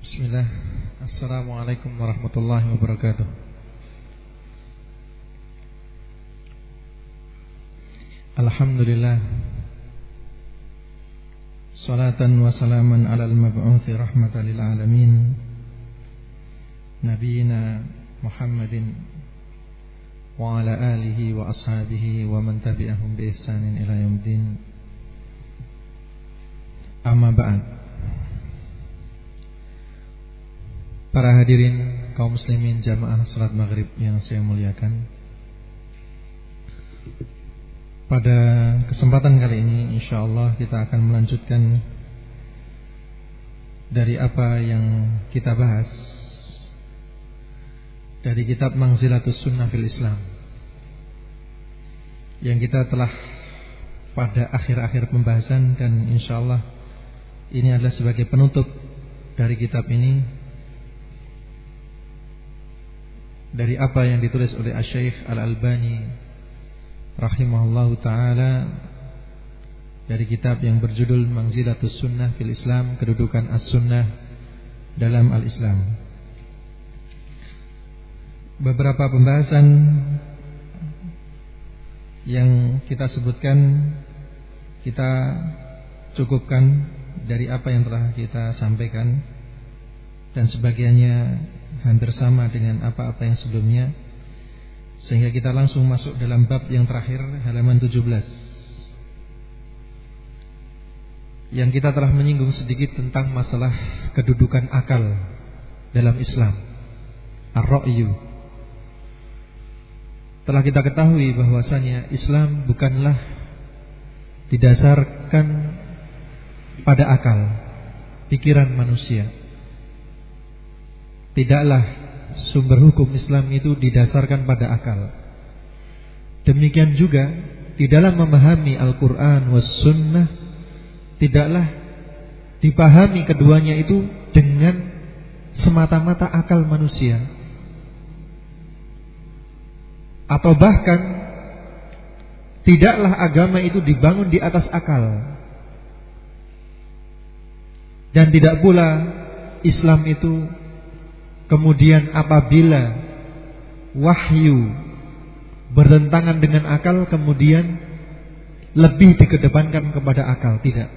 Bismillah. Assalamualaikum warahmatullahi wabarakatuh. Alhamdulillah. Salatan wa salaman ala al-mab'uthi rahmatan lil alamin. Nabiina Muhammadin Wa ala alihi wa ashabihi wa man tabi'ahum bi ihsanin ila yawmiddin. Amma Para hadirin kaum muslimin jamaah salat maghrib yang saya muliakan. Pada kesempatan kali ini insyaallah kita akan melanjutkan dari apa yang kita bahas dari kitab Mangzilatus Sunnah fil Islam yang kita telah pada akhir-akhir pembahasan dan insyaallah ini adalah sebagai penutup dari kitab ini dari apa yang ditulis oleh Asy-Syaikh Al-Albani rahimahullahu taala dari kitab yang berjudul Manzilatus Sunnah fil Islam, kedudukan As-Sunnah dalam Al-Islam. Beberapa pembahasan yang kita sebutkan kita cukupkan dari apa yang telah kita sampaikan dan sebagiannya hampir sama dengan apa-apa yang sebelumnya. Sehingga kita langsung masuk dalam bab yang terakhir halaman 17 Yang kita telah menyinggung sedikit tentang masalah kedudukan akal dalam Islam. Ar-Ra'yu. Telah kita ketahui bahwasanya Islam bukanlah didasarkan pada akal Pikiran manusia Tidaklah sumber hukum Islam itu didasarkan pada akal. Demikian juga di dalam memahami Al-Quran was sunnah tidaklah dipahami keduanya itu dengan semata-mata akal manusia atau bahkan tidaklah agama itu dibangun di atas akal dan tidak pula Islam itu Kemudian apabila wahyu bertentangan dengan akal kemudian lebih dikedepankan kepada akal tidak.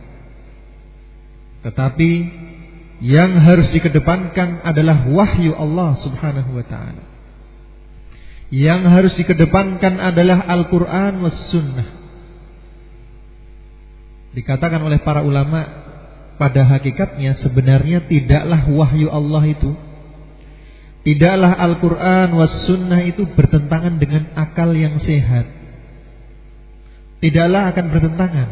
Tetapi yang harus dikedepankan adalah wahyu Allah Subhanahu wa taala. Yang harus dikedepankan adalah Al-Qur'an was sunnah. Dikatakan oleh para ulama pada hakikatnya sebenarnya tidaklah wahyu Allah itu Tidaklah Al-Quran was sunnah itu bertentangan dengan akal yang sehat. Tidaklah akan bertentangan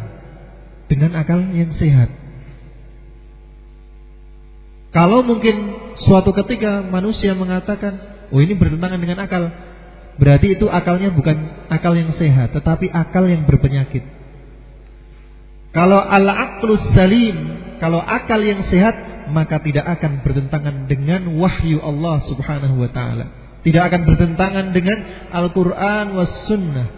dengan akal yang sehat. Kalau mungkin suatu ketika manusia mengatakan Oh ini bertentangan dengan akal Berarti itu akalnya bukan akal yang sehat Tetapi akal yang berpenyakit. Kalau al-aqlus salim Kalau akal yang sehat maka tidak akan bertentangan dengan wahyu Allah Subhanahu wa taala. Tidak akan bertentangan dengan Al-Qur'an was sunnah.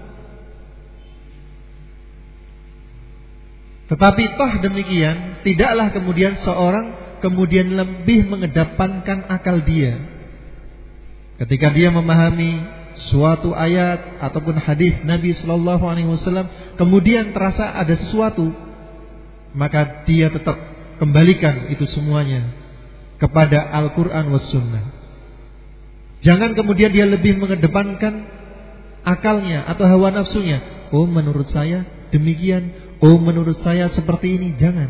Tetapi toh demikian, tidaklah kemudian seorang kemudian lebih mengedepankan akal dia. Ketika dia memahami suatu ayat ataupun hadis Nabi Shallallahu Alaihi Wasallam, kemudian terasa ada sesuatu, maka dia tetap Kembalikan itu semuanya kepada Al-Quran was sunnah. Jangan kemudian dia lebih mengedepankan akalnya atau hawa nafsunya. Oh menurut saya demikian. Oh menurut saya seperti ini. Jangan.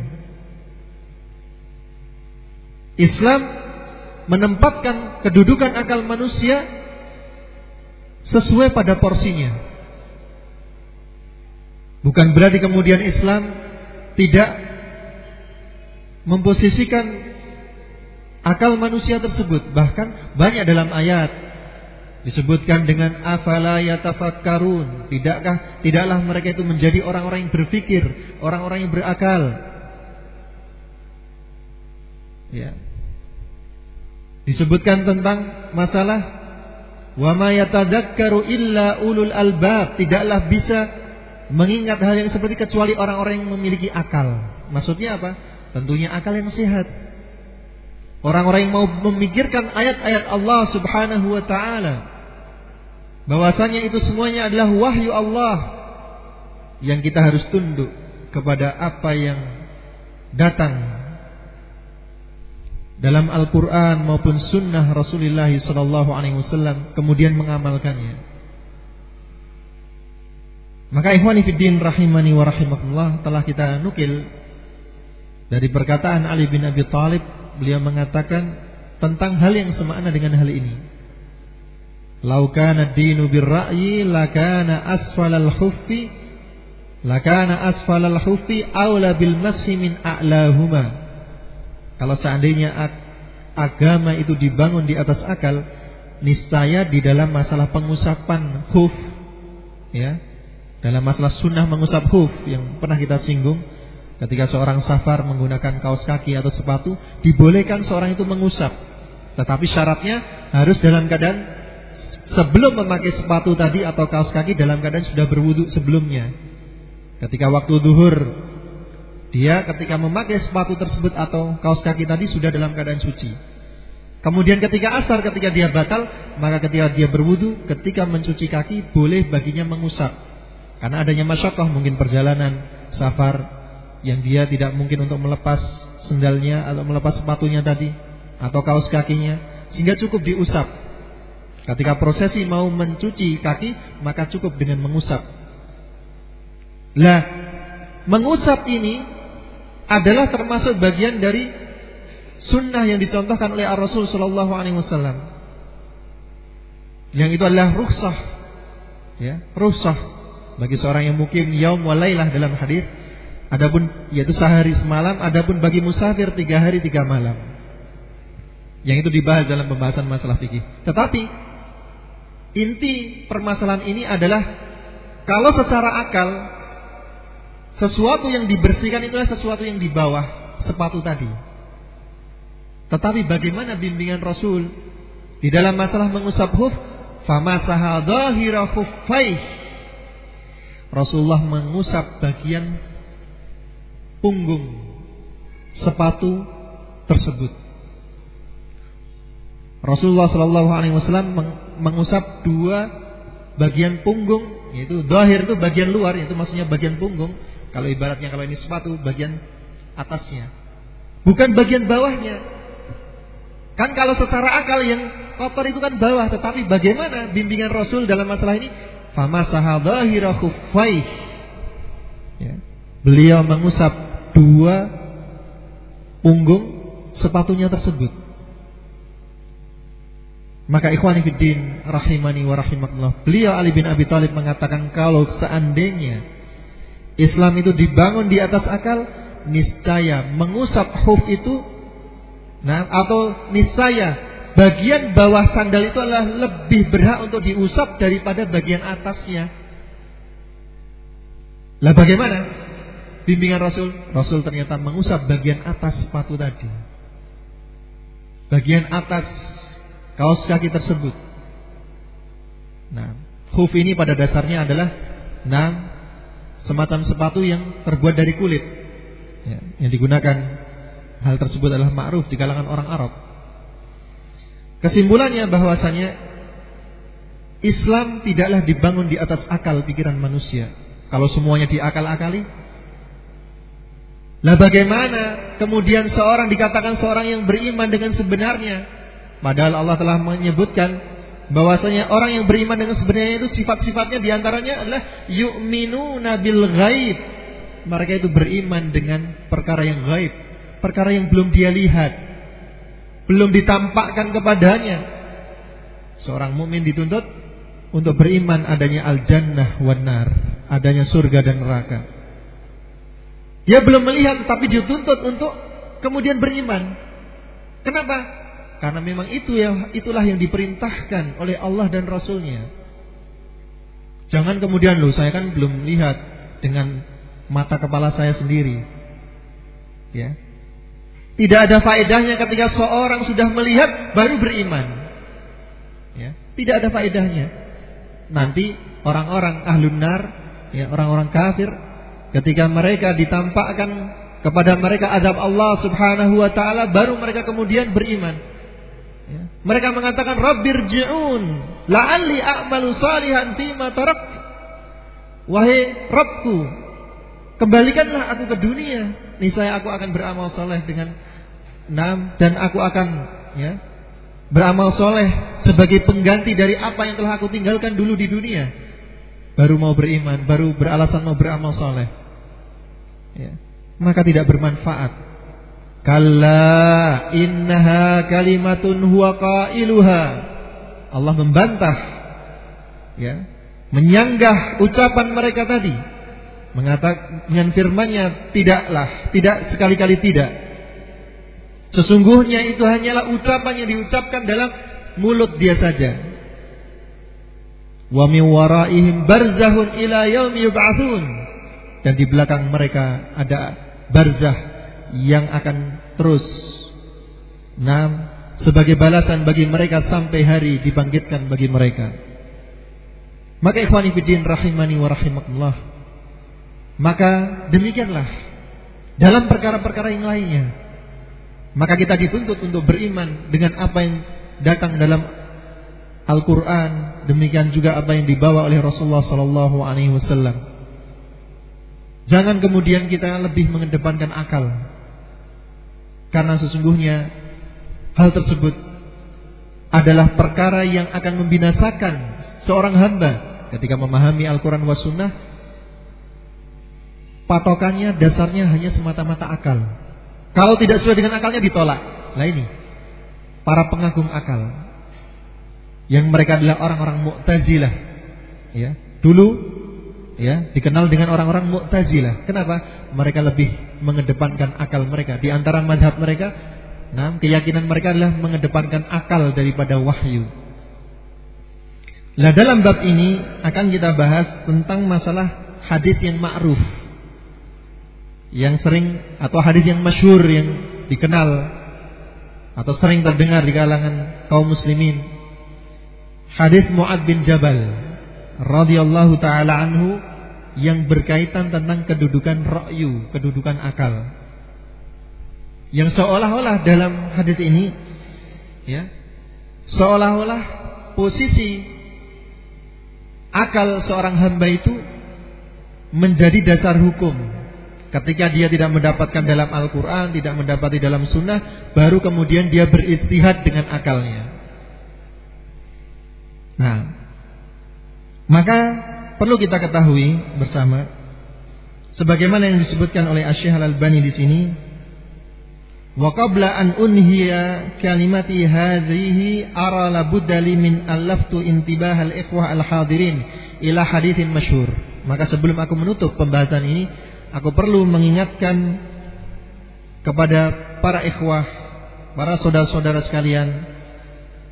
Islam menempatkan kedudukan akal manusia sesuai pada porsinya. Bukan berarti kemudian Islam tidak memposisikan akal manusia tersebut. Bahkan banyak dalam ayat disebutkan dengan afala yatafakkarun. Tidakkah tidaklah mereka itu menjadi orang-orang yang berpikir, orang-orang yang berakal. Ya. Disebutkan tentang masalah wa ma illa ulul albab. Tidaklah bisa mengingat hal yang seperti kecuali orang-orang yang memiliki akal. Maksudnya apa? Tentunya akal yang sehat. Orang-orang yang mau memikirkan ayat-ayat Allah Subhanahu wa taala. Bahwasanya itu semuanya adalah wahyu Allah yang kita harus tunduk kepada apa yang datang dalam Al-Quran maupun Sunnah Rasulullah Sallallahu Alaihi Wasallam kemudian mengamalkannya. Maka ikhwani fiddin rahimani wa rahimakumullah telah kita nukil dari perkataan Ali bin Abi Thalib beliau mengatakan tentang hal yang semakna dengan hal ini. Laukana dinu birra'yi lakana asfalal khuffi lakana asfalal khuffi aula bil masi min a'lahuma. Kalau seandainya agama itu dibangun di atas akal, niscaya di dalam masalah pengusapan khuf ya, dalam masalah sunnah mengusap huf yang pernah kita singgung Ketika seorang safar menggunakan kaos kaki atau sepatu Dibolehkan seorang itu mengusap. Tetapi syaratnya harus dalam keadaan Sebelum memakai sepatu tadi atau kaos kaki Dalam keadaan sudah berwudhu sebelumnya. Ketika waktu duhur Dia ketika memakai sepatu tersebut atau kaos kaki tadi Sudah dalam keadaan suci. Kemudian ketika asar ketika dia batal Maka ketika dia berwudhu Ketika mencuci kaki boleh baginya mengusap. Karena adanya masyakoh mungkin perjalanan safar yang dia tidak mungkin untuk melepas sendalnya atau melepas sepatunya tadi atau kaos kakinya sehingga cukup diusap. Ketika prosesi mau mencuci kaki maka cukup dengan mengusap. Lah, mengusap ini adalah termasuk bagian dari sunnah yang dicontohkan oleh Rasul Shallallahu Alaihi Wasallam. Yang itu adalah rukhsah, ya, bagi seorang yang mukim yaum walailah dalam hadis adapun yaitu sehari semalam adapun bagi musafir tiga hari tiga malam. Yang itu dibahas dalam pembahasan masalah fikih. Tetapi inti permasalahan ini adalah kalau secara akal sesuatu yang dibersihkan itu adalah sesuatu yang di bawah sepatu tadi. Tetapi bagaimana bimbingan Rasul di dalam masalah mengusap huf? Famasaha Rasulullah mengusap bagian punggung sepatu tersebut. Rasulullah Shallallahu Alaihi Wasallam mengusap dua bagian punggung, yaitu dohir itu bagian luar, yaitu maksudnya bagian punggung. Kalau ibaratnya kalau ini sepatu bagian atasnya, bukan bagian bawahnya. Kan kalau secara akal yang kotor itu kan bawah, tetapi bagaimana bimbingan Rasul dalam masalah ini? famasaha dhahira khuffai ya. beliau mengusap dua punggung sepatunya tersebut maka ikhwani fiddin rahimani wa rahimakumullah beliau Ali bin Abi Thalib mengatakan kalau seandainya Islam itu dibangun di atas akal niscaya mengusap huf itu nah atau niscaya bagian bawah sandal itu adalah lebih berhak untuk diusap daripada bagian atasnya. Lah bagaimana? Bimbingan Rasul, Rasul ternyata mengusap bagian atas sepatu tadi. Bagian atas kaos kaki tersebut. Nah, khuf ini pada dasarnya adalah nah semacam sepatu yang terbuat dari kulit. Ya, yang digunakan hal tersebut adalah ma'ruf di kalangan orang Arab. Kesimpulannya bahwasanya Islam tidaklah dibangun di atas akal pikiran manusia. Kalau semuanya diakal-akali, lah bagaimana kemudian seorang dikatakan seorang yang beriman dengan sebenarnya? Padahal Allah telah menyebutkan bahwasanya orang yang beriman dengan sebenarnya itu sifat-sifatnya di antaranya adalah yu'minuna bil ghaib. Mereka itu beriman dengan perkara yang gaib, perkara yang belum dia lihat, belum ditampakkan kepadanya. Seorang mukmin dituntut untuk beriman adanya al-jannah wan adanya surga dan neraka. Dia belum melihat tapi dituntut untuk kemudian beriman. Kenapa? Karena memang itu ya itulah yang diperintahkan oleh Allah dan Rasulnya. Jangan kemudian loh saya kan belum lihat dengan mata kepala saya sendiri. Ya, tidak ada faedahnya ketika seorang sudah melihat baru beriman. Ya, tidak ada faedahnya. Nanti orang-orang ahlun nar, ya orang-orang kafir, ketika mereka ditampakkan kepada mereka adab Allah Subhanahu wa taala baru mereka kemudian beriman. Ya. Mereka mengatakan Rabbirji'un la'alli a'malu salihan fima tarakt. Wahai Rabbku, kembalikanlah aku ke dunia. Niscaya aku akan beramal soleh dengan enam dan aku akan ya beramal soleh sebagai pengganti dari apa yang telah aku tinggalkan dulu di dunia. Baru mau beriman, baru beralasan mau beramal soleh. Ya. Maka tidak bermanfaat. Kalla innaha kalimatun huwa qailuha. Allah membantah ya, menyanggah ucapan mereka tadi. Mengatakan firman-Nya tidaklah, tidak sekali-kali tidak. Sesungguhnya itu hanyalah ucapan yang diucapkan dalam mulut dia saja. Wa min waraihim barzahun ila yaumi yub'atsun. Dan di belakang mereka ada barzah yang akan terus Nah, sebagai balasan bagi mereka sampai hari dibangkitkan bagi mereka. Maka ikhwani fiddin rahimani wa rahimakumullah. Maka demikianlah dalam perkara-perkara yang lainnya. Maka kita dituntut untuk beriman dengan apa yang datang dalam Al-Qur'an, demikian juga apa yang dibawa oleh Rasulullah sallallahu alaihi wasallam. Jangan kemudian kita lebih mengedepankan akal. Karena sesungguhnya hal tersebut adalah perkara yang akan membinasakan seorang hamba ketika memahami Al-Quran wa Sunnah. Patokannya dasarnya hanya semata-mata akal. Kalau tidak sesuai dengan akalnya ditolak. Nah ini para pengagum akal yang mereka adalah orang-orang Mu'tazilah. Ya, dulu ya dikenal dengan orang-orang Mu'tazilah. Kenapa? Mereka lebih mengedepankan akal mereka. Di antara madhab mereka, nah keyakinan mereka adalah mengedepankan akal daripada wahyu. Nah dalam bab ini akan kita bahas tentang masalah hadis yang ma'ruf yang sering atau hadis yang masyhur yang dikenal atau sering terdengar di kalangan kaum muslimin. Hadis Muad bin Jabal radhiyallahu taala anhu yang berkaitan tentang kedudukan ra'yu, kedudukan akal. Yang seolah-olah dalam hadis ini ya, seolah-olah posisi akal seorang hamba itu menjadi dasar hukum. Ketika dia tidak mendapatkan dalam Al-Quran, tidak mendapati dalam Sunnah, baru kemudian dia beristihad dengan akalnya. Nah, maka perlu kita ketahui bersama sebagaimana yang disebutkan oleh Asy-Syaikh Al-Albani di sini wa qabla an unhiya kalimati hadhihi ara la budali min allaftu intibah al-ikhwah al-hadirin ila hadithin masyhur. Maka sebelum aku menutup pembahasan ini aku perlu mengingatkan kepada para ikhwah para saudara-saudara sekalian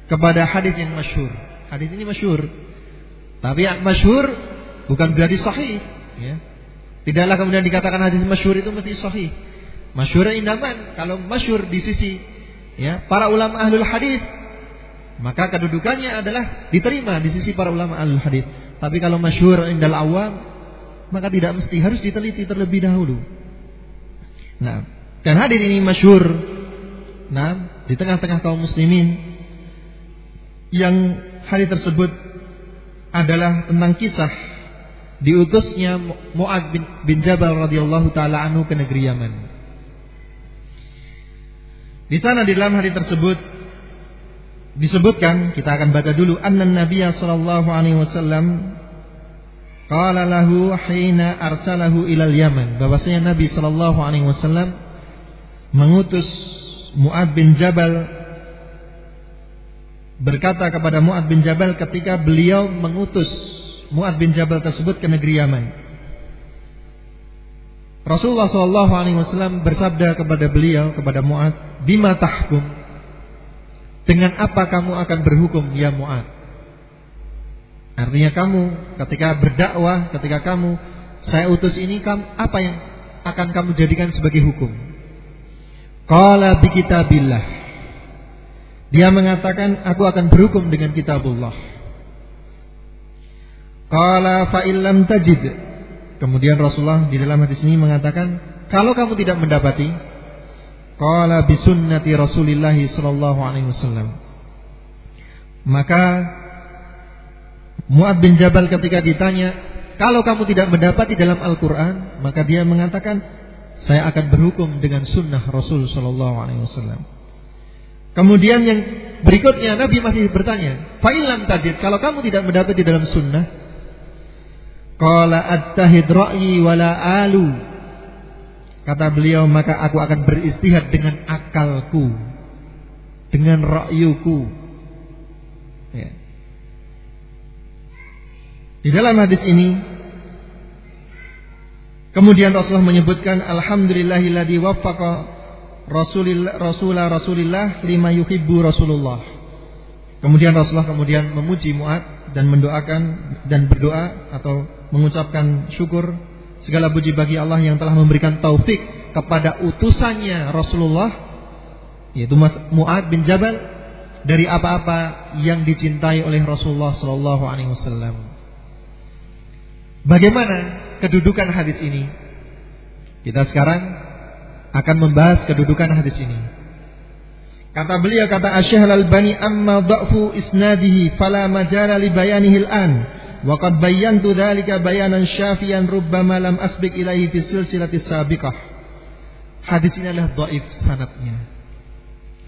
kepada hadis yang masyhur. Hadis ini masyhur. Tapi masyhur Bukan berarti sahih. Ya. Tidaklah kemudian dikatakan hadis masyhur itu mesti sahih. Masyhur indaman kalau masyhur di sisi ya para ulama ahlul hadis maka kedudukannya adalah diterima di sisi para ulama ahlul hadis. Tapi kalau masyhur indal awam maka tidak mesti harus diteliti terlebih dahulu. Nah, dan hadis ini masyhur nah di tengah-tengah kaum muslimin yang hadis tersebut adalah tentang kisah diutusnya Muad bin, bin Jabal radhiyallahu taala anhu ke negeri Yaman. Di sana di dalam hadis tersebut disebutkan kita akan baca dulu anna nabiyya sallallahu alaihi wasallam qala lahu hina arsalahu ilal Yaman bahwasanya Nabi sallallahu alaihi wasallam mengutus Muad bin Jabal berkata kepada Muad bin Jabal ketika beliau mengutus Mu'ad bin Jabal tersebut ke negeri Yaman. Rasulullah Shallallahu Alaihi Wasallam bersabda kepada beliau kepada Mu'ad, bima tahkum? Dengan apa kamu akan berhukum ya Mu'ad? Artinya kamu ketika berdakwah, ketika kamu saya utus ini kamu, apa yang akan kamu jadikan sebagai hukum? Qala bi kitabillah. Dia mengatakan aku akan berhukum dengan kitabullah. Qala fa illam tajid. Kemudian Rasulullah di dalam hadis ini mengatakan, kalau kamu tidak mendapati, qala bisunnati Rasulillah sallallahu alaihi wasallam. Maka Muad bin Jabal ketika ditanya, kalau kamu tidak mendapati dalam Al-Quran, maka dia mengatakan, saya akan berhukum dengan sunnah Rasul Sallallahu Alaihi Wasallam. Kemudian yang berikutnya Nabi masih bertanya, fa'ilam tajid, kalau kamu tidak mendapati dalam sunnah, Qala ajtahid ra'yi wala alu. Kata beliau, maka aku akan beristihad dengan akalku. Dengan ra'yuku. Ya. Di dalam hadis ini Kemudian Rasulullah menyebutkan Alhamdulillahilladzi waffaqa Rasulillah Rasulullah Rasulillah lima yuhibbu Rasulullah. Kemudian Rasulullah kemudian memuji Mu'ad dan mendoakan dan berdoa atau mengucapkan syukur segala puji bagi Allah yang telah memberikan taufik kepada utusannya Rasulullah yaitu Muad bin Jabal dari apa-apa yang dicintai oleh Rasulullah Shallallahu Alaihi Wasallam. Bagaimana kedudukan hadis ini? Kita sekarang akan membahas kedudukan hadis ini. Kata beliau kata Asy-Syaikh Al-Albani amma dha'fu isnadihi fala majala li bayanihi al-an Waqad bayyantu dzalika bayanan syafiyan rubbama lam asbiq ilaihi fi silsilati sabiqah. Hadis ini adalah dhaif sanatnya.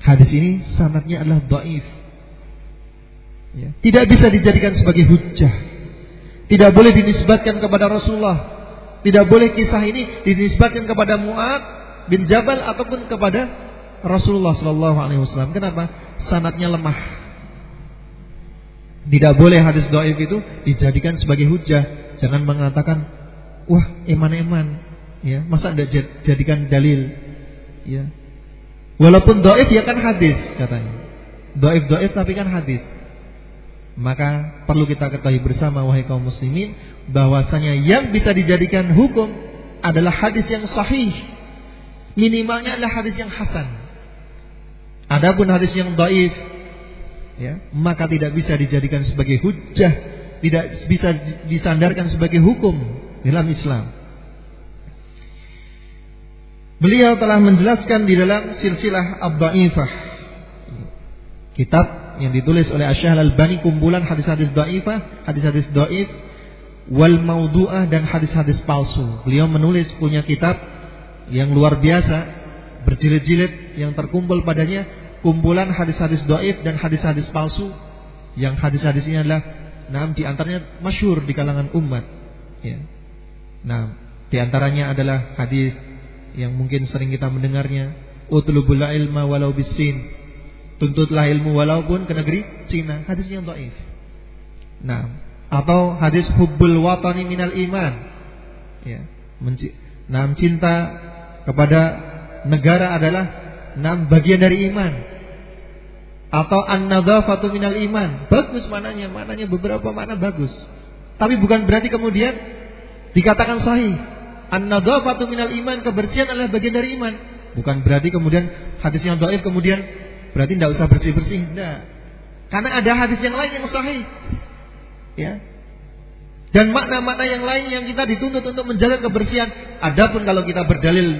Hadis ini sanatnya adalah dhaif. Ya. Tidak bisa dijadikan sebagai hujjah. Tidak boleh dinisbatkan kepada Rasulullah. Tidak boleh kisah ini dinisbatkan kepada Mu'ad bin Jabal ataupun kepada Rasulullah wasallam. Kenapa? Sanatnya lemah. Tidak boleh hadis doif itu dijadikan sebagai hujah. Jangan mengatakan, wah eman-eman, ya masa tidak jadikan dalil, ya. Walaupun doif ya kan hadis katanya. Doif doif tapi kan hadis. Maka perlu kita ketahui bersama wahai kaum muslimin bahwasanya yang bisa dijadikan hukum adalah hadis yang sahih. Minimalnya adalah hadis yang hasan. Adapun hadis yang doif ya, maka tidak bisa dijadikan sebagai hujah, tidak bisa disandarkan sebagai hukum dalam Islam. Beliau telah menjelaskan di dalam silsilah Abbaifah kitab yang ditulis oleh Asy'al Al-Bani kumpulan hadis-hadis dhaifah, hadis-hadis dhaif wal maudu'ah dan hadis-hadis palsu. Beliau menulis punya kitab yang luar biasa, berjilid-jilid yang terkumpul padanya kumpulan hadis-hadis doif dan hadis-hadis palsu yang hadis-hadis ini adalah enam di antaranya masyur di kalangan umat. Ya. Nah, di antaranya adalah hadis yang mungkin sering kita mendengarnya, utlubul ilma walau bisin. Tuntutlah ilmu walaupun ke negeri Cina. Hadisnya doif. Nah, atau hadis hubbul watani minal iman. Ya, nah, cinta kepada negara adalah enam bagian dari iman atau an-nadzafatu minal iman. Bagus mananya, mananya beberapa mana bagus. Tapi bukan berarti kemudian dikatakan sahih. An-nadzafatu minal iman, kebersihan adalah bagian dari iman. Bukan berarti kemudian hadis yang dhaif kemudian berarti tidak usah bersih-bersih. Tidak. Karena ada hadis yang lain yang sahih. Ya. Dan makna-makna yang lain yang kita dituntut untuk menjaga kebersihan. Adapun kalau kita berdalil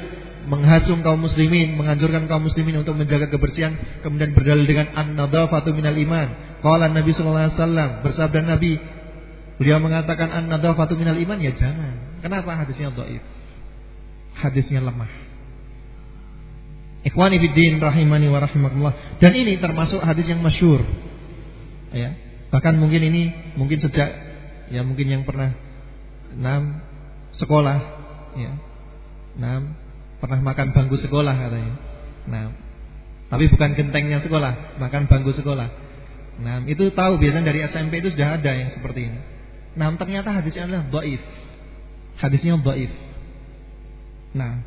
menghasung kaum muslimin, menganjurkan kaum muslimin untuk menjaga kebersihan, kemudian berdalil dengan an-nadhafatu minal iman. Qala Nabi sallallahu alaihi wasallam, bersabda Nabi, beliau mengatakan an-nadhafatu minal iman, ya jangan. Kenapa hadisnya dhaif? Hadisnya lemah. Ikhwani fiddin rahimani wa rahimakumullah. Dan ini termasuk hadis yang masyhur. Ya. Bahkan mungkin ini mungkin sejak ya mungkin yang pernah enam sekolah ya. Enam Pernah makan bangku sekolah katanya. Nah, tapi bukan gentengnya sekolah, makan bangku sekolah. Nah, itu tahu biasanya dari SMP itu sudah ada yang seperti ini. Nah, ternyata hadisnya adalah dhaif. Hadisnya dhaif. Nah,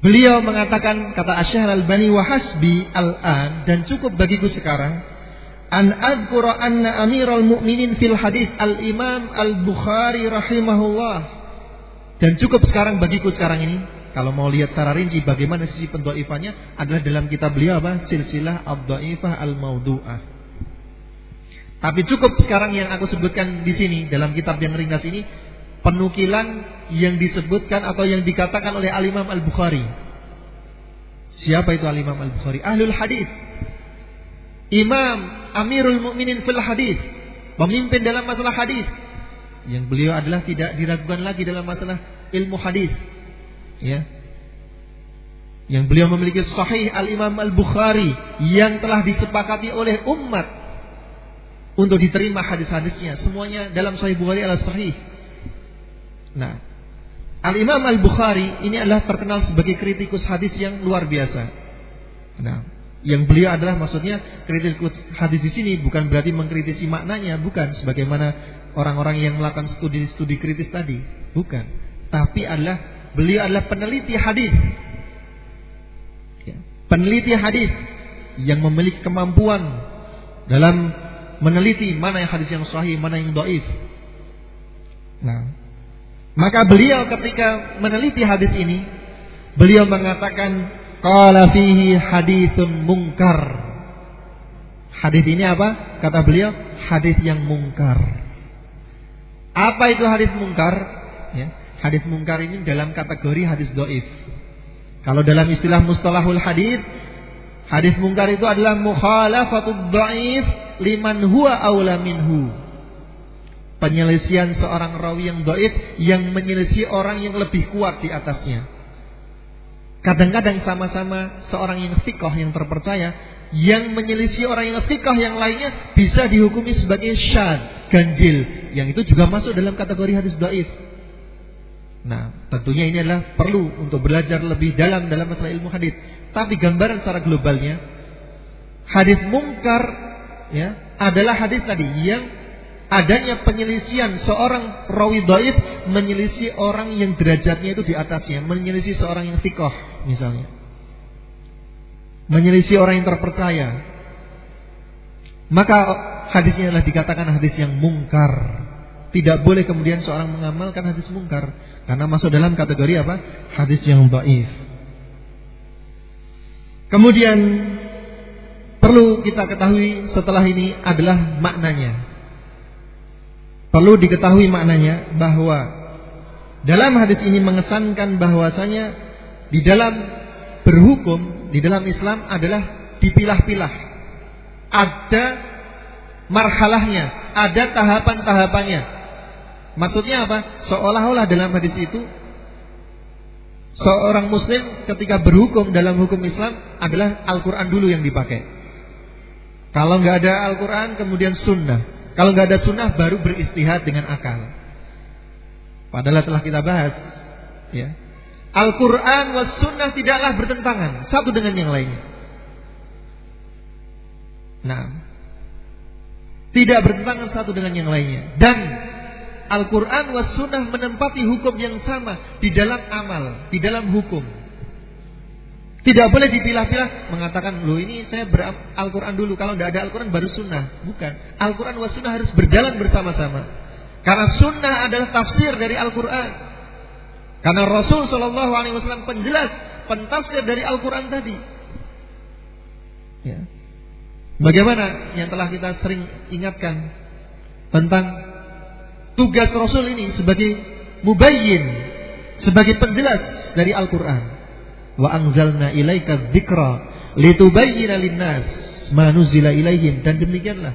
beliau mengatakan kata Asy-Syaikh Al-Albani wa al-an dan cukup bagiku sekarang an adhkura anna Amirul Mukminin fil hadis Al-Imam Al-Bukhari rahimahullah. Dan cukup sekarang bagiku sekarang ini kalau mau lihat secara rinci bagaimana sisi pendhaifannya adalah dalam kitab beliau apa? Silsilah Ad-Dhaifah Al-Maudu'ah. Tapi cukup sekarang yang aku sebutkan di sini dalam kitab yang ringkas ini penukilan yang disebutkan atau yang dikatakan oleh Al-Imam Al-Bukhari. Siapa itu Al-Imam Al-Bukhari? Ahlul hadis. Imam Amirul Mukminin fil hadis, pemimpin dalam masalah hadis. Yang beliau adalah tidak diragukan lagi dalam masalah ilmu hadis. Ya. Yang beliau memiliki sahih Al-Imam Al-Bukhari yang telah disepakati oleh umat untuk diterima hadis-hadisnya. Semuanya dalam sahih Bukhari adalah sahih. Nah, Al-Imam Al-Bukhari ini adalah terkenal sebagai kritikus hadis yang luar biasa. Nah, yang beliau adalah maksudnya kritikus hadis di sini bukan berarti mengkritisi maknanya, bukan sebagaimana orang-orang yang melakukan studi-studi kritis tadi, bukan. Tapi adalah beliau adalah peneliti hadis. Ya, peneliti hadis yang memiliki kemampuan dalam meneliti mana yang hadis yang sahih, mana yang dhaif. Nah, maka beliau ketika meneliti hadis ini, beliau mengatakan qala fihi haditsun mungkar. Hadis ini apa? Kata beliau, hadis yang mungkar. Apa itu hadis mungkar? Hadis mungkar ini dalam kategori hadis doif. Kalau dalam istilah mustalahul hadis, hadis mungkar itu adalah mukhalafatud dhaif liman huwa aula minhu penyelesaian seorang rawi yang doib yang menyelisih orang yang lebih kuat di atasnya. Kadang-kadang sama-sama seorang yang fikoh yang terpercaya yang menyelisih orang yang fikoh yang lainnya bisa dihukumi sebagai syad, ganjil. Yang itu juga masuk dalam kategori hadis doib. Nah, tentunya ini adalah perlu untuk belajar lebih dalam dalam masalah ilmu hadis. Tapi gambaran secara globalnya, hadis mungkar ya adalah hadis tadi yang adanya penyelisian seorang rawi dhaif menyelisih orang yang derajatnya itu di atasnya, menyelisih seorang yang sikoh misalnya. Menyelisih orang yang terpercaya. Maka hadisnya adalah dikatakan hadis yang mungkar. Tidak boleh kemudian seorang mengamalkan hadis mungkar karena masuk dalam kategori apa? Hadis yang dhaif. Kemudian perlu kita ketahui setelah ini adalah maknanya. Perlu diketahui maknanya bahwa dalam hadis ini mengesankan bahwasanya di dalam berhukum di dalam Islam adalah dipilah-pilah. Ada marhalahnya, ada tahapan-tahapannya. Maksudnya apa? Seolah-olah dalam hadis itu seorang muslim ketika berhukum dalam hukum Islam adalah Al-Qur'an dulu yang dipakai. Kalau nggak ada Al-Qur'an kemudian sunnah. Kalau nggak ada sunnah baru beristihad dengan akal. Padahal telah kita bahas, ya. Al-Quran was sunnah tidaklah bertentangan satu dengan yang lainnya. Nah, tidak bertentangan satu dengan yang lainnya. Dan Al-Quran was sunnah menempati hukum yang sama di dalam amal, di dalam hukum. Tidak boleh dipilah-pilah mengatakan, loh ini saya ber-Al-Quran dulu. Kalau tidak ada Al-Quran baru sunnah. Bukan. Al-Quran wa sunnah harus berjalan bersama-sama. Karena sunnah adalah tafsir dari Al-Quran. Karena Rasul Shallallahu Alaihi Wasallam penjelas, pentafsir dari Al-Quran tadi. Ya. Bagaimana yang telah kita sering ingatkan tentang tugas Rasul ini sebagai mubayyin, sebagai penjelas dari Al-Quran wa anzalna ilaika dzikra litubayyana linnas ma nuzila ilaihim dan demikianlah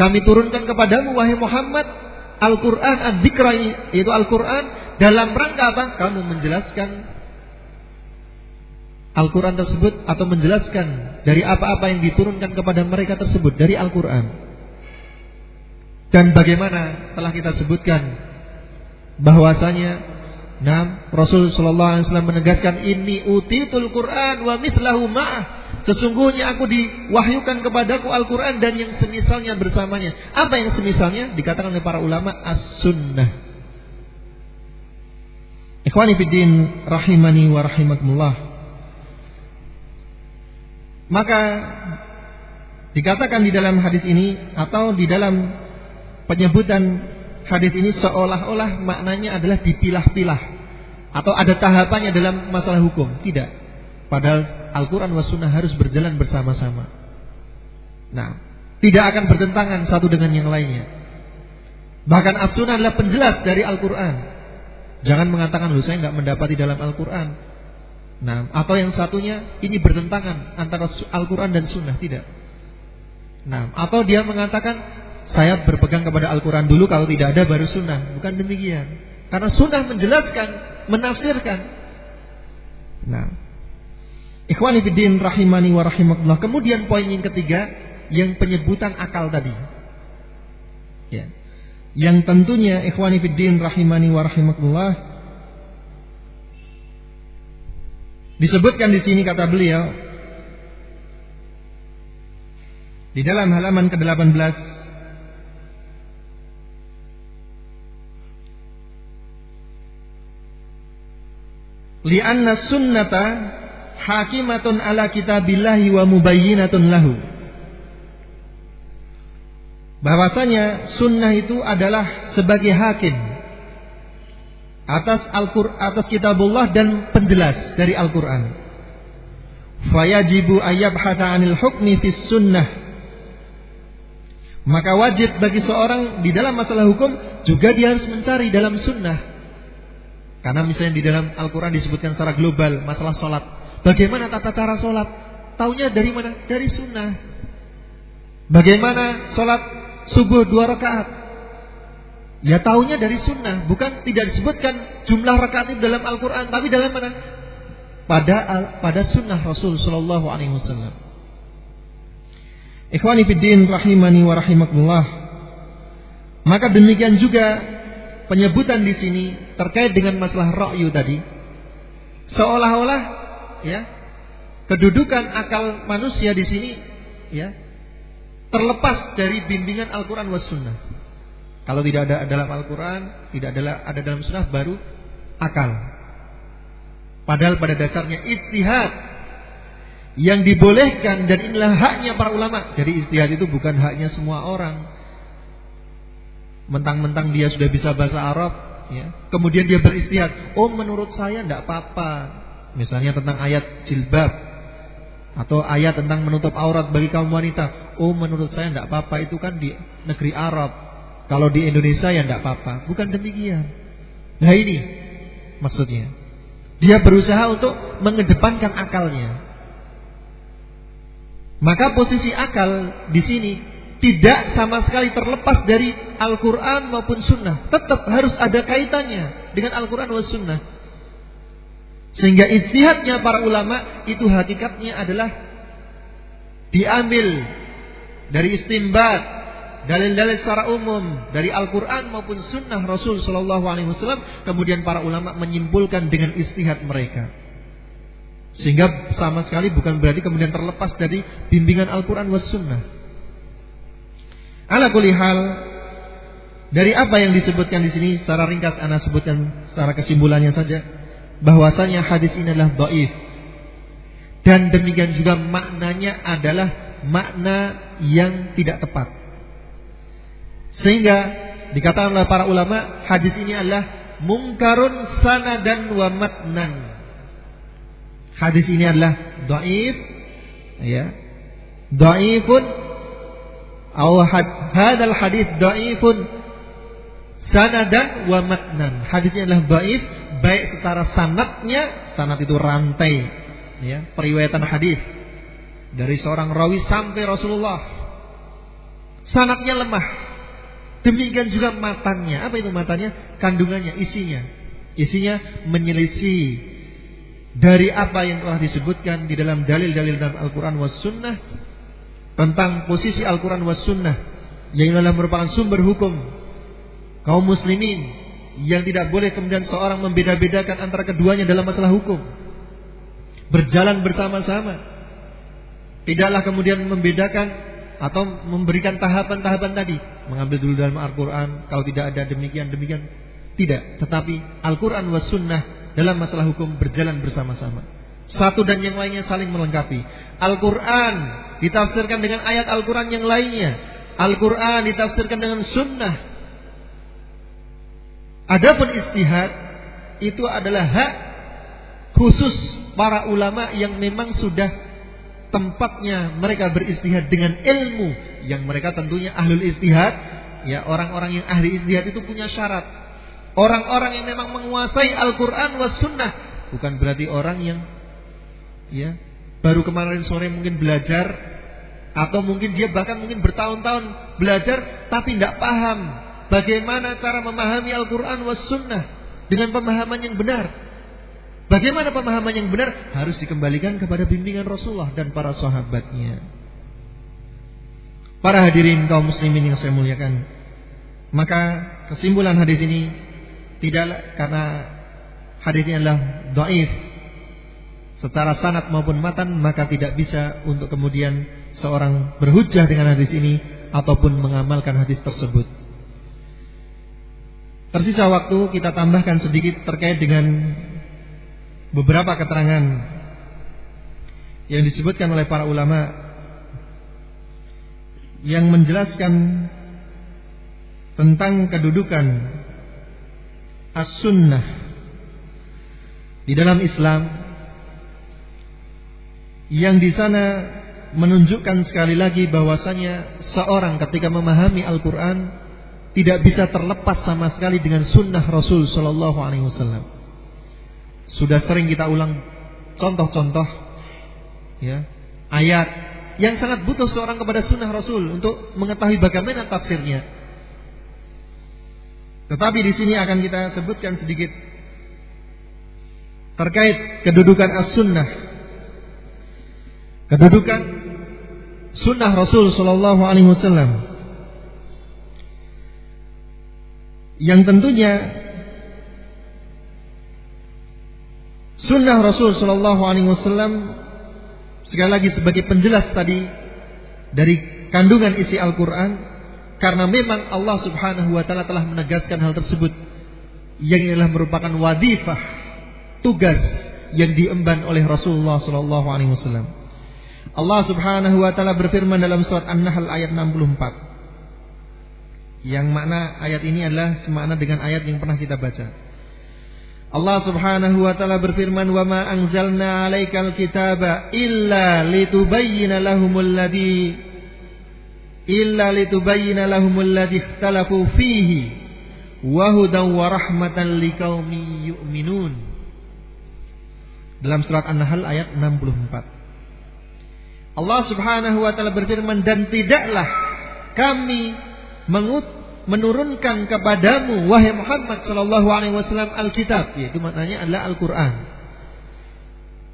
kami turunkan kepadamu wahai Muhammad Al-Qur'an adzikra ini yaitu Al-Qur'an dalam rangka apa? Kamu menjelaskan Al-Quran tersebut atau menjelaskan dari apa-apa yang diturunkan kepada mereka tersebut dari Al-Quran. Dan bagaimana telah kita sebutkan bahwasanya Nah, Rasul sallallahu alaihi wasallam menegaskan ini utitul Quran wa mithlahu ma'ah. Sesungguhnya aku diwahyukan kepadaku Al-Quran dan yang semisalnya bersamanya. Apa yang semisalnya? Dikatakan oleh para ulama as-sunnah. Ikhwani fiddin rahimani wa rahimakumullah. Maka dikatakan di dalam hadis ini atau di dalam penyebutan hadis ini seolah-olah maknanya adalah dipilah-pilah atau ada tahapannya dalam masalah hukum. Tidak. Padahal Al-Quran was sunnah harus berjalan bersama-sama. Nah, tidak akan bertentangan satu dengan yang lainnya. Bahkan as-sunnah adalah penjelas dari Al-Quran. Jangan mengatakan, lu saya nggak mendapati dalam Al-Quran. Nah, atau yang satunya ini bertentangan antara Al-Quran dan sunnah. Tidak. Nah, atau dia mengatakan, saya berpegang kepada Al-Quran dulu, kalau tidak ada baru sunnah. Bukan demikian. Karena sunnah menjelaskan, menafsirkan. Nah, Ikhwani fiddin rahimani wa rahimakumullah. Kemudian poin yang ketiga yang penyebutan akal tadi. Ya. Yang tentunya ikhwani fiddin rahimani wa rahimakumullah disebutkan di sini kata beliau di dalam halaman ke-18 li'anna sunnata hakimatun ala kitabillahi wa mubayyinatun lahu. Bahwasanya sunnah itu adalah sebagai hakim atas Al-Qur'an atas kitabullah dan penjelas dari Al-Qur'an. Fayajibu ayyabhatha 'anil hukmi fis sunnah. Maka wajib bagi seorang di dalam masalah hukum juga dia harus mencari dalam sunnah. Karena misalnya di dalam Al-Quran disebutkan secara global masalah sholat. Bagaimana tata cara sholat? Taunya dari mana? Dari sunnah. Bagaimana sholat subuh dua rakaat? Ya taunya dari sunnah, bukan tidak disebutkan jumlah rakaat itu dalam Al-Quran, tapi dalam mana? Pada pada sunnah Rasul Shallallahu Alaihi Wasallam. Ikhwani fiddin rahimani wa rahimakumullah. Maka demikian juga penyebutan di sini terkait dengan masalah ra'yu tadi seolah-olah ya kedudukan akal manusia di sini ya terlepas dari bimbingan Al-Qur'an was sunnah. Kalau tidak ada dalam Al-Qur'an, tidak ada ada dalam sunnah baru akal. Padahal pada dasarnya istihad yang dibolehkan dan inilah haknya para ulama. Jadi istihad itu bukan haknya semua orang. Mentang-mentang dia sudah bisa bahasa Arab, ya. Kemudian dia beristihad, "Oh, menurut saya tidak apa-apa." Misalnya tentang ayat jilbab atau ayat tentang menutup aurat bagi kaum wanita. Oh, menurut saya tidak apa-apa itu kan di negeri Arab. Kalau di Indonesia ya tidak apa-apa. Bukan demikian. Nah ini maksudnya. Dia berusaha untuk mengedepankan akalnya. Maka posisi akal di sini tidak sama sekali terlepas dari Al-Quran maupun Sunnah. Tetap harus ada kaitannya dengan Al-Quran dan Sunnah. Sehingga istihadnya para ulama itu hakikatnya adalah diambil dari istimbat dalil-dalil secara umum dari Al-Quran maupun Sunnah Rasul Shallallahu Alaihi Wasallam. Kemudian para ulama menyimpulkan dengan istihad mereka. Sehingga sama sekali bukan berarti kemudian terlepas dari bimbingan Al-Quran was Sunnah. Ala hal dari apa yang disebutkan di sini secara ringkas Anda sebutkan secara kesimpulannya saja bahwasanya hadis ini adalah dhaif. Dan demikian juga maknanya adalah makna yang tidak tepat. Sehingga dikatakan oleh para ulama hadis ini adalah mungkarun sanadan wa matnan. Hadis ini adalah dhaif ya. Dhaifun atau hadal hadis dhaifun sanadan wa matnan. Hadis ini adalah dhaif baik secara sanatnya, sanat itu rantai, ya, periwayatan hadis dari seorang rawi sampai Rasulullah. Sanatnya lemah. Demikian juga matanya. Apa itu matanya? Kandungannya, isinya. Isinya menyelisih dari apa yang telah disebutkan di dalam dalil-dalil dalam Al-Quran was sunnah tentang posisi Al-Quran was sunnah yang adalah merupakan sumber hukum kaum muslimin yang tidak boleh kemudian seorang membeda-bedakan antara keduanya dalam masalah hukum. Berjalan bersama-sama. Tidaklah kemudian membedakan atau memberikan tahapan-tahapan tadi. Mengambil dulu dalam Al-Quran. Kalau tidak ada demikian, demikian. Tidak. Tetapi Al-Quran was sunnah dalam masalah hukum berjalan bersama-sama. Satu dan yang lainnya saling melengkapi. Al-Quran ditafsirkan dengan ayat Al-Quran yang lainnya. Al-Quran ditafsirkan dengan sunnah Adapun istihad itu adalah hak khusus para ulama yang memang sudah tempatnya mereka beristihad dengan ilmu yang mereka tentunya ahlul istihad ya orang-orang yang ahli ijtihad itu punya syarat. Orang-orang yang memang menguasai Al-Qur'an was sunnah, bukan berarti orang yang ya baru kemarin sore mungkin belajar atau mungkin dia bahkan mungkin bertahun-tahun belajar tapi tidak paham bagaimana cara memahami Al-Qur'an was sunnah dengan pemahaman yang benar. Bagaimana pemahaman yang benar harus dikembalikan kepada bimbingan Rasulullah dan para sahabatnya. Para hadirin kaum muslimin yang saya muliakan. Maka kesimpulan hadis ini tidak karena hadis ini adalah dhaif secara sanad maupun matan maka tidak bisa untuk kemudian seorang berhujjah dengan hadis ini ataupun mengamalkan hadis tersebut. Tersisa waktu kita tambahkan sedikit terkait dengan beberapa keterangan yang disebutkan oleh para ulama yang menjelaskan tentang kedudukan as-sunnah di dalam Islam yang di sana menunjukkan sekali lagi bahwasanya seorang ketika memahami Al-Qur'an tidak bisa terlepas sama sekali dengan sunnah Rasul Shallallahu Alaihi Wasallam. Sudah sering kita ulang contoh-contoh ya, ayat yang sangat butuh seorang kepada sunnah Rasul untuk mengetahui bagaimana tafsirnya. Tetapi di sini akan kita sebutkan sedikit terkait kedudukan as-sunnah. Kedudukan sunnah Rasul Shallallahu Alaihi Wasallam yang tentunya Sunnah Rasul Shallallahu Alaihi Wasallam sekali lagi sebagai penjelas tadi dari kandungan isi Al-Quran karena memang Allah Subhanahu Wa Taala telah menegaskan hal tersebut yang inilah merupakan wadifah tugas yang diemban oleh Rasulullah Shallallahu Alaihi Wasallam. Allah Subhanahu Wa Taala berfirman dalam surat An-Nahl ayat 64 yang makna ayat ini adalah semakna dengan ayat yang pernah kita baca. Allah Subhanahu wa taala berfirman, "Wa ma anzalna 'alaikal kitaba illa litubayyana lahumul ladzi illa litubayyana lahumul ladzi ikhtalafu fihi wa hudan wa rahmatan liqaumin yu'minun." Dalam surat An-Nahl ayat 64. Allah Subhanahu wa taala berfirman, "Dan tidaklah kami mengut menurunkan kepadamu wahai Muhammad sallallahu alaihi wasallam Alkitab. Yaitu maknanya adalah Al-Qur'an.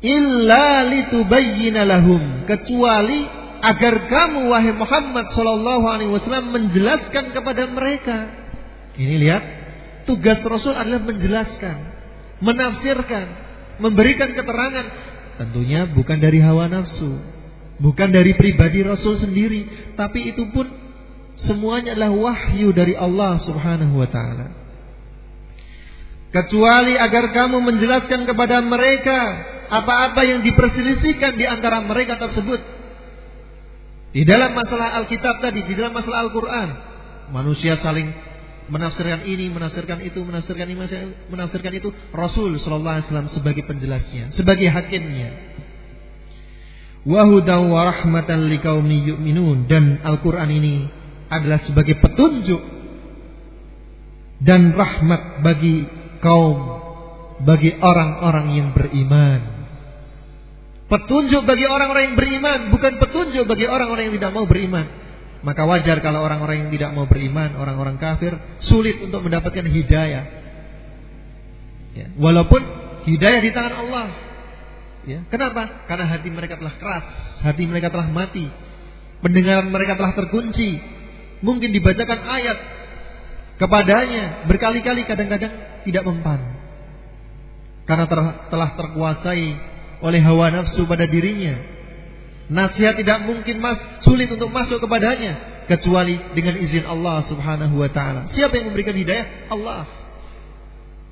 Illa litubayyana lahum kecuali agar kamu wahai Muhammad sallallahu alaihi wasallam menjelaskan kepada mereka. Ini lihat tugas Rasul adalah menjelaskan menafsirkan memberikan keterangan. Tentunya bukan dari hawa nafsu bukan dari pribadi Rasul sendiri tapi itu pun Semuanya adalah wahyu dari Allah Subhanahu wa taala. Kecuali agar kamu menjelaskan kepada mereka apa-apa yang diperselisihkan di antara mereka tersebut. Di dalam masalah Alkitab tadi, di dalam masalah Al-Qur'an, manusia saling menafsirkan ini, menafsirkan itu, menafsirkan ini, menafsirkan itu. Rasul sallallahu alaihi wasallam sebagai penjelasnya, sebagai hakimnya. Wahudan wa rahmatan dan Al-Qur'an ini adalah sebagai petunjuk dan rahmat bagi kaum bagi orang-orang yang beriman. Petunjuk bagi orang-orang yang beriman, bukan petunjuk bagi orang-orang yang tidak mau beriman. Maka wajar kalau orang-orang yang tidak mau beriman, orang-orang kafir sulit untuk mendapatkan hidayah. Ya, walaupun hidayah di tangan Allah. Ya, kenapa? Karena hati mereka telah keras, hati mereka telah mati, pendengaran mereka telah terkunci, mungkin dibacakan ayat kepadanya berkali-kali kadang-kadang tidak mempan. Karena ter, telah terkuasai oleh hawa nafsu pada dirinya. Nasihat tidak mungkin mas sulit untuk masuk kepadanya kecuali dengan izin Allah Subhanahu wa taala. Siapa yang memberikan hidayah? Allah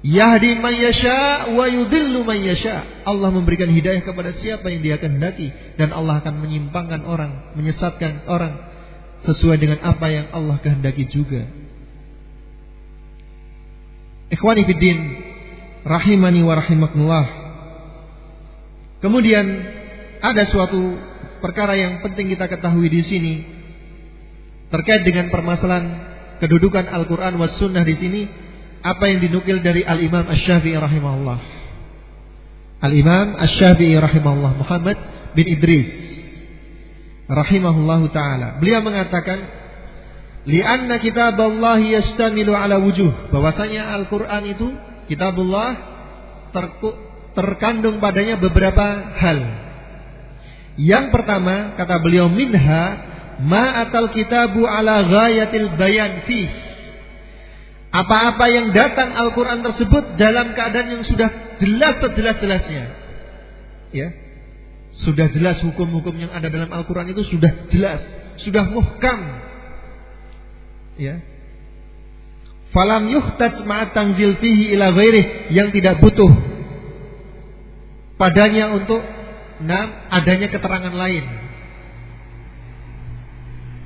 Yahdi man yasha wa yudhillu man yasha. Allah memberikan hidayah kepada siapa yang Dia kehendaki dan Allah akan menyimpangkan orang, menyesatkan orang sesuai dengan apa yang Allah kehendaki juga. Ikhwani fiddin rahimani wa rahimakumullah. Kemudian ada suatu perkara yang penting kita ketahui di sini terkait dengan permasalahan kedudukan Al-Qur'an was sunnah di sini apa yang dinukil dari Al-Imam Asy-Syafi'i rahimahullah. Al-Imam Asy-Syafi'i rahimahullah Muhammad bin Idris rahimahullahu taala. Beliau mengatakan li'anna Allah yastamilu ala wujuh bahwasanya Al-Qur'an itu kitabullah terku, terkandung padanya beberapa hal. Yang pertama kata beliau minha ma atal kitabu ala ghayatil bayan fi apa-apa yang datang Al-Quran tersebut dalam keadaan yang sudah jelas sejelas-jelasnya. Ya. Sudah jelas hukum-hukum yang ada dalam Al-Quran itu sudah jelas. Sudah muhkam. Ya. Falam yuhtaj ma'at tangzil fihi ila ghairih yang tidak butuh padanya untuk enam adanya keterangan lain.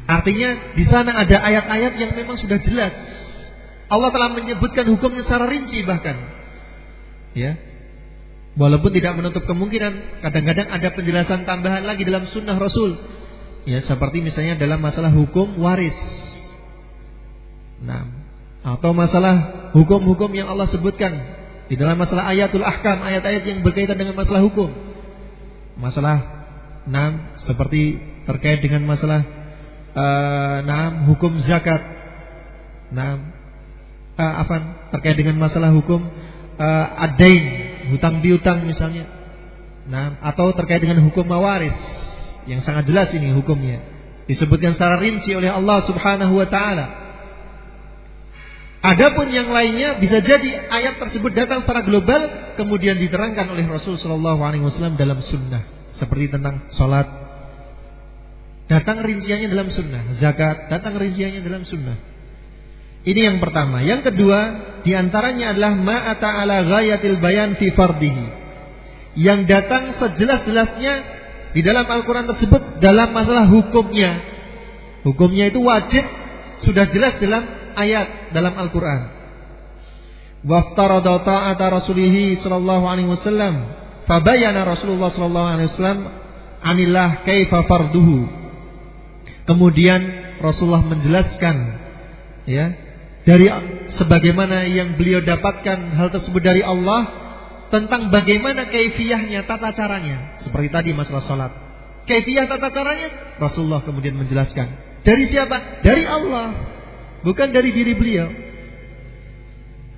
Artinya di sana ada ayat-ayat yang memang sudah jelas Allah telah menyebutkan hukumnya secara rinci bahkan. Ya. Walaupun tidak menutup kemungkinan kadang-kadang ada penjelasan tambahan lagi dalam sunnah Rasul. Ya, seperti misalnya dalam masalah hukum waris. Nah, atau masalah hukum-hukum yang Allah sebutkan di dalam masalah ayatul ahkam, ayat-ayat yang berkaitan dengan masalah hukum. Masalah enam seperti terkait dengan masalah uh, enam hukum zakat. Enam uh, apa terkait dengan masalah hukum uh, adain, hutang piutang misalnya. Nah, atau terkait dengan hukum mawaris yang sangat jelas ini hukumnya. Disebutkan secara rinci oleh Allah Subhanahu wa taala. Adapun yang lainnya bisa jadi ayat tersebut datang secara global kemudian diterangkan oleh Rasul Shallallahu alaihi wasallam dalam sunnah seperti tentang salat datang rinciannya dalam sunnah, zakat datang rinciannya dalam sunnah. Ini yang pertama. Yang kedua, di antaranya adalah ma'ata ala ghayatil bayan fi fardihi. Yang datang sejelas-jelasnya di dalam Al-Quran tersebut dalam masalah hukumnya. Hukumnya itu wajib sudah jelas dalam ayat dalam Al-Quran. Waftarada ta'ata rasulihi sallallahu alaihi wasallam. Fabayana Rasulullah sallallahu alaihi wasallam anillah kaifa farduhu. Kemudian Rasulullah menjelaskan ya dari sebagaimana yang beliau dapatkan hal tersebut dari Allah tentang bagaimana kaifiyahnya tata caranya. Seperti tadi masalah salat. Kaifiyah tata caranya? Rasulullah kemudian menjelaskan. Dari siapa? Dari Allah. Bukan dari diri beliau.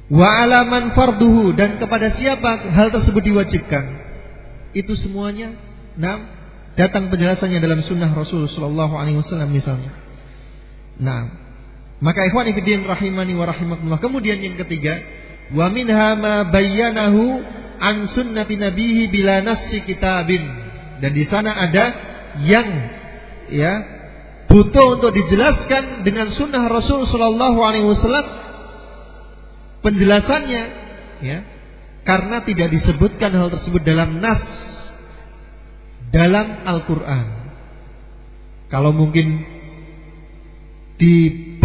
Wa alaman farduhu. Dan kepada siapa hal tersebut diwajibkan? Itu semuanya nah datang penjelasannya dalam sunnah Rasul Shallallahu Alaihi Wasallam misalnya. Nah maka ikhwan fillah rahimani wa rahimakumullah. Kemudian yang ketiga, wa minha ma bayyanahu an sunnati nabihi bila nassi kitabin. Dan di sana ada yang ya butuh untuk dijelaskan dengan sunnah Rasul sallallahu alaihi wasallam penjelasannya ya karena tidak disebutkan hal tersebut dalam nas dalam Al-Qur'an. Kalau mungkin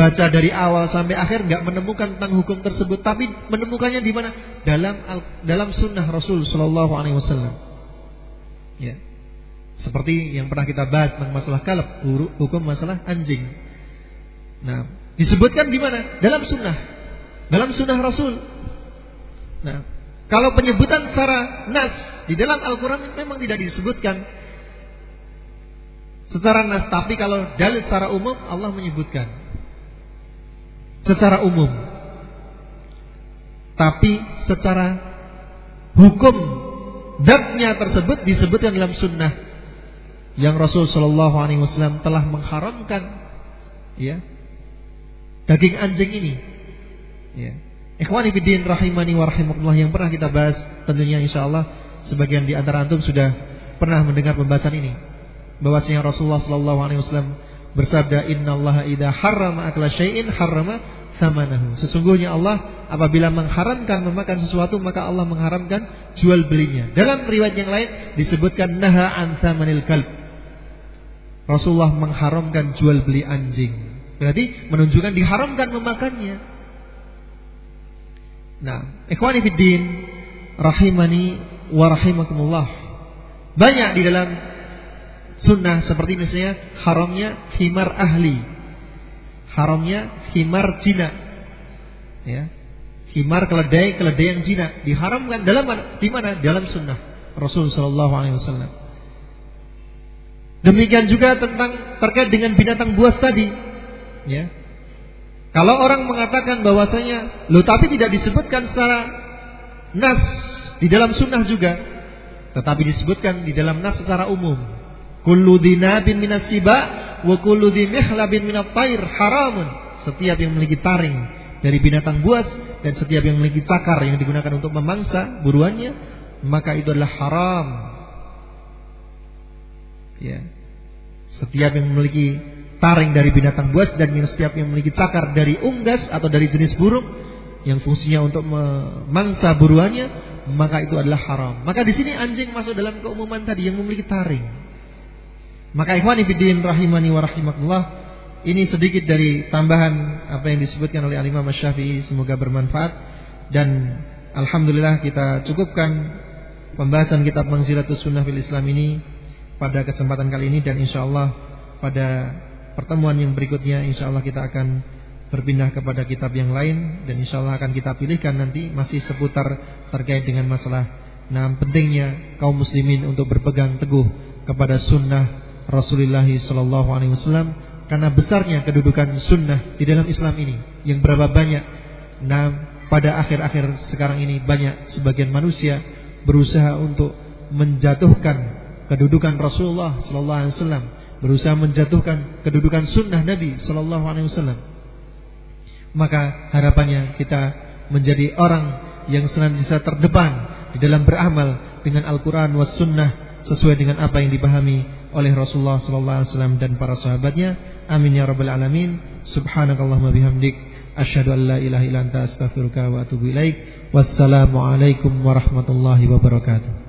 dibaca dari awal sampai akhir nggak menemukan tentang hukum tersebut tapi menemukannya di mana? Dalam dalam sunnah Rasul Shallallahu Alaihi Wasallam. Ya. Seperti yang pernah kita bahas tentang masalah kalab hukum masalah anjing. Nah disebutkan di mana? Dalam sunnah. Dalam sunnah Rasul. Nah kalau penyebutan secara nas di dalam Al-Quran memang tidak disebutkan. Secara nas, tapi kalau dalil secara umum Allah menyebutkan secara umum. Tapi secara hukum datnya tersebut disebutkan dalam sunnah yang Rasul Shallallahu Alaihi Wasallam telah mengharamkan ya daging anjing ini. Ya. Ikhwani fiddin rahimani wa rahimakumullah yang pernah kita bahas tentunya insya Allah sebagian di antara antum sudah pernah mendengar pembahasan ini bahwasanya Rasulullah sallallahu alaihi wasallam bersabda innallaha idza harrama akla syai'in harrama thamanahu. Sesungguhnya Allah apabila mengharamkan memakan sesuatu maka Allah mengharamkan jual belinya. Dalam riwayat yang lain disebutkan naha an thamanil kalb. Rasulullah mengharamkan jual beli anjing. Berarti menunjukkan diharamkan memakannya. Nah, ikhwani fiddin rahimani wa rahimakumullah. Banyak di dalam sunnah seperti misalnya haramnya himar ahli. haramnya himar Cina. Ya. Himar keledai, keledai yang Cina diharamkan dalam mana? Di mana? Dalam sunnah Rasul sallallahu alaihi wasallam. Demikian juga tentang terkait dengan binatang buas tadi. Ya. Kalau orang mengatakan bahwasanya, lo tapi tidak disebutkan secara nas di dalam sunnah juga, tetapi disebutkan di dalam nas secara umum. Kullu dinabin minas siba wa kullu dhimikhlabin minat tair haramun. Setiap yang memiliki taring dari binatang buas dan setiap yang memiliki cakar yang digunakan untuk memangsa buruannya, maka itu adalah haram. Ya. Setiap yang memiliki taring dari binatang buas dan yang setiap yang memiliki cakar dari unggas atau dari jenis burung yang fungsinya untuk memangsa buruannya, maka itu adalah haram. Maka di sini anjing masuk dalam keumuman tadi yang memiliki taring. Maka ikhwan fillah rahimani wa rahimakumullah, ini sedikit dari tambahan apa yang disebutkan oleh Al-Imam Syafi'i semoga bermanfaat. Dan alhamdulillah kita cukupkan pembahasan kitab Manzilatus Sunnah fil Islam ini pada kesempatan kali ini dan insyaallah pada pertemuan yang berikutnya insyaallah kita akan berpindah kepada kitab yang lain dan insya Allah akan kita pilihkan nanti masih seputar terkait dengan masalah. Nah pentingnya kaum muslimin untuk berpegang teguh kepada sunnah Rasulullah Sallallahu Alaihi Wasallam karena besarnya kedudukan sunnah di dalam Islam ini yang berapa banyak. Nah pada akhir-akhir sekarang ini banyak sebagian manusia berusaha untuk menjatuhkan kedudukan Rasulullah Sallallahu Alaihi Wasallam berusaha menjatuhkan kedudukan sunnah Nabi Sallallahu Alaihi Wasallam. Maka harapannya kita menjadi orang yang senantiasa terdepan di dalam beramal dengan Al-Quran was sunnah sesuai dengan apa yang dipahami oleh Rasulullah sallallahu alaihi wasallam dan para sahabatnya. Amin ya rabbal alamin. Subhanakallahumma bihamdik asyhadu an la ilaha illa anta astaghfiruka wa atubu ilaik. Wassalamualaikum warahmatullahi wabarakatuh.